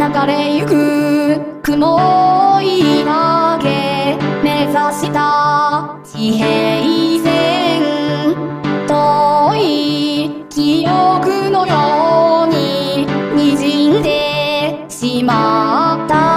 流れゆく雲いだけ目指した地平線遠い記憶のように滲んでしまった